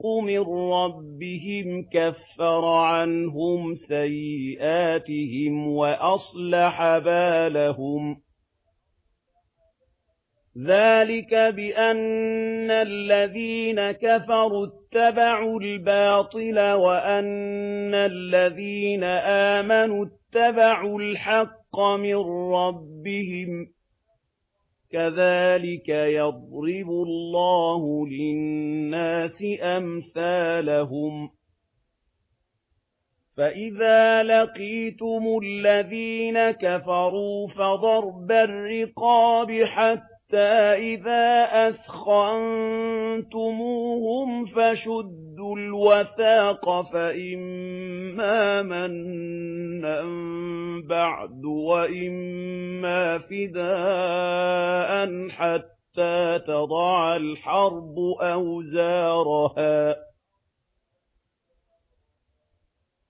الْحَقُّ مِنْ رَبِّهِمْ كَفَّرَ عَنْهُمْ سَيِّئَاتِهِمْ وَأَصْلَحَ بَالَهُمْ ذَلِكَ بِأَنَّ الَّذِينَ كَفَرُوا اتَّبَعُوا الْبَاطِلَ وَأَنَّ الَّذِينَ آمَنُوا اتَّبَعُوا الْحَقَّ مِنْ رَبِّهِمْ كَذَٰلِكَ يَضْرِبُ اللَّهُ لِلنَّاسِ أَمْثَالَهُمْ فَإِذَا لَقِيتُمُ الَّذِينَ كَفَرُوا فَضَرْبَ الرِّقَابِ حَتَّىٰ حَتَّى إِذَا أَثْخَنْتُمُوهُمْ فَشُدُّوا الْوَثَاقَ فَإِمَّا مَنًّا بَعْدُ وَإِمَّا فِدَاءً حَتَّى تَضَعَ الْحَرْبُ أَوْزَارَهَا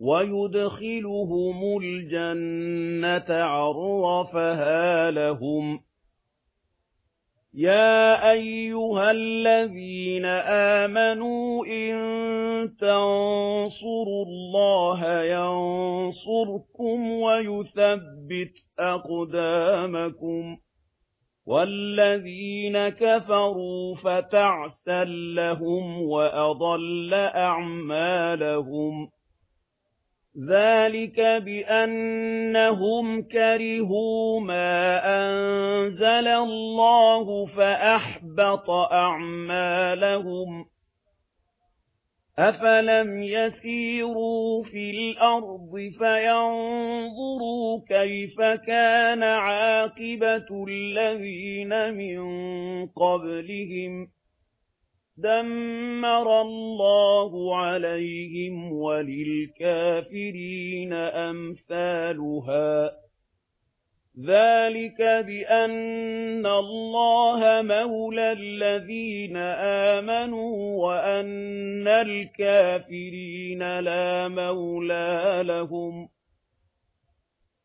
وَيُدْخِلُهُمُ الْجَنَّةَ عَرَّفَهَا لَهُمْ يَا أَيُّهَا الَّذِينَ آمَنُوا إِن تَنصُرُوا اللَّهَ يَنصُرْكُمْ وَيُثَبِّتْ أَقْدَامَكُمْ وَالَّذِينَ كَفَرُوا فَتَعْسًا لَّهُمْ وَأَضَلَّ أَعْمَالَهُمْ ذَلِكَ بِأَنَّهُمْ كَرِهُوا مَا أَنزَلَ اللَّهُ فَأَحْبَطَ أَعْمَالَهُمْ أَفَلَمْ يَسِيرُوا فِي الْأَرْضِ فَيَنظُرُوا كَيْفَ كَانَ عَاقِبَةُ الَّذِينَ مِن قَبْلِهِمْ ۚ دَمَّرَ اللَّهُ عَلَيْهِمْ وَلِلْكَافِرِينَ أَمْثَالُهَا. ذَلِكَ بِأَنَّ اللَّهَ مَوْلَى الَّذِينَ آمَنُوا وَأَنَّ الْكَافِرِينَ لَا مَوْلَى لَهُمْ.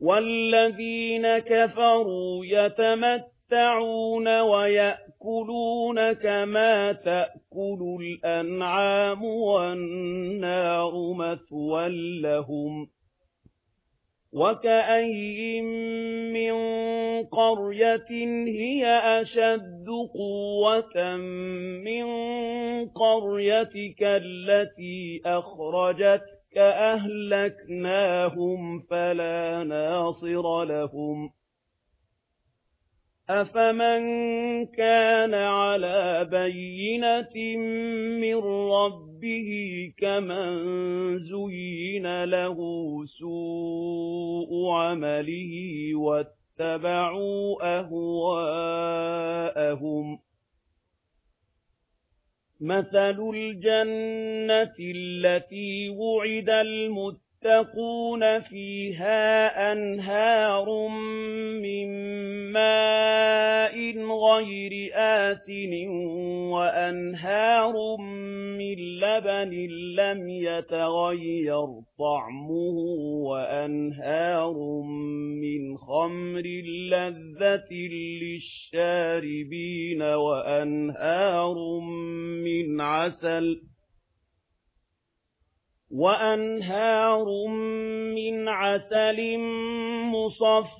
وَالَّذِينَ كَفَرُوا يَتَمَتَّعُونَ وَيَأْكُلُونَ كَمَا تَأْكُلُ الْأَنْعَامُ وَالنَّارُ مَثْوًى لَّهُمْ وَكَأَيٍّ مِّن قَرْيَةٍ هِيَ أَشَدُّ قُوَّةً مِّن قَرْيَتِكَ الَّتِي أَخْرَجَتْكَ كأهلكناهم فَلَا نَاصِرَ لَهُمْ أَفَمَن كَانَ عَلَىٰ بَيِّنَةٍ مِّن رَّبِّهِ كَمَن زُيِّنَ لَهُ سُوءُ عَمَلِهِ وَاتَّبَعُوا أَهْوَاءَهُمْ مَثَلُ الْجَنَّةِ الَّتِي وُعِدَ الْمُتَّقُونَ فِيهَا أَنْهَارٌ مِّن مَّاءٍ غَيْرِ آسِنٍ وَأَنْهَارٌ لبن لم يتغير طعمه وأنهار من خمر لذة للشاربين وأنهار من عسل وأنهار من عسل مصف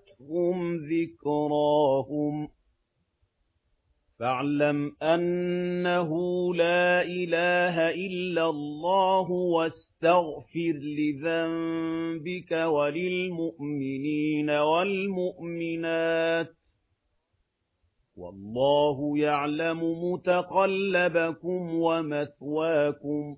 أَرَاهُمْ ۚ فَاعْلَمْ أَنَّهُ لَا إِلَٰهَ إِلَّا اللَّهُ وَاسْتَغْفِرْ لِذَنبِكَ وَلِلْمُؤْمِنِينَ وَالْمُؤْمِنَاتِ ۗ وَاللَّهُ يَعْلَمُ مُتَقَلَّبَكُمْ وَمَثْوَاكُمْ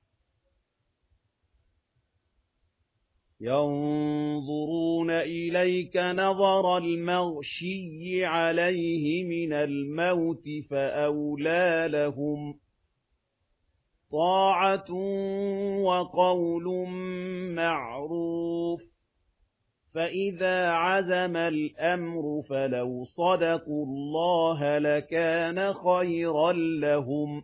ينظرون إليك نظر المغشي عليه من الموت فأولى لهم طاعة وقول معروف فَإِذَا عَزَمَ الْأَمْرُ فَلَوْ صَدَقُوا اللَّهَ لَكَانَ خَيْرًا لَّهُمْ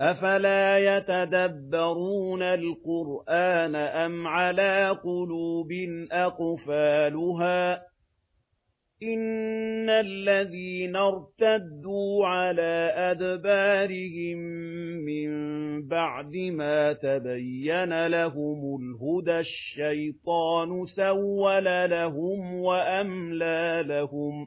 أَفَلَا يَتَدَبَّرُونَ الْقُرْآنَ أَمْ عَلَى قُلُوبٍ أَقْفَالُهَا إِنَّ الَّذِينَ ارْتَدُّوا عَلَى أَدْبَارِهِمْ مِنْ بَعْدِ مَا تَبَيَّنَ لَهُمُ الْهُدَى الشَّيْطَانُ سَوَّلَ لَهُمْ وَأَمْلَى لَهُمْ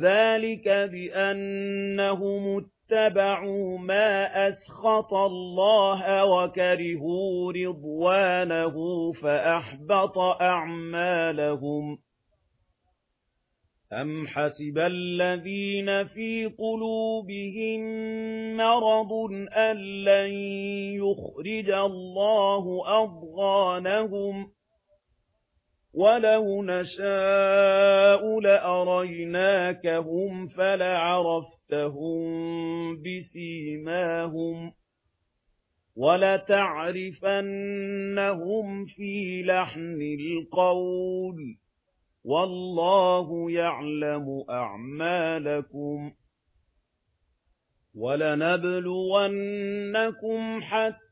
ذلك بأنهم اتبعوا ما أسخط الله وكرهوا رضوانه فأحبط أعمالهم أَمْ حَسِبَ الَّذِينَ فِي قُلُوبِهِم مَّرَضٌ أَن لَّن يُخْرِجَ اللَّهُ أَضْغَانَهُمْ وَلَوْ نَشَاءُ لَأَرَيْنَاكَهُمْ فَلَعَرَفْتَهُمْ بِسِيمَاهُمْ وَلَتَعْرِفَنَّهُمْ فِي لَحْنِ الْقَوْلِ وَاللَّهُ يَعْلَمُ أَعْمَالَكُمْ وَلَنَبْلُوَنَّكُمْ حَتَّى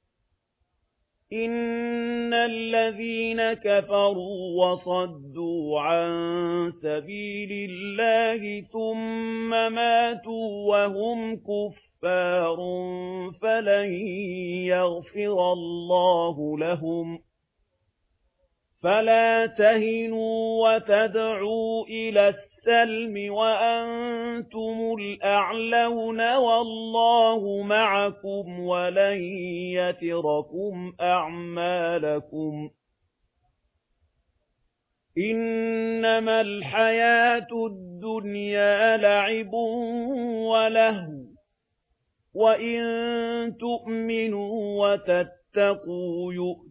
إِنَّ الَّذِينَ كَفَرُوا وَصَدُّوا عَن سَبِيلِ اللَّهِ ثُمَّ مَاتُوا وَهُمْ كُفَّارٌ فَلَن يَغْفِرَ اللَّهُ لَهُمْ فلا تهنوا وتدعوا إلى السلم وأنتم الأعلون والله معكم ولن يتركم أعمالكم إنما الحياة الدنيا لعب وله وإن تؤمنوا وتتقوا يؤمنوا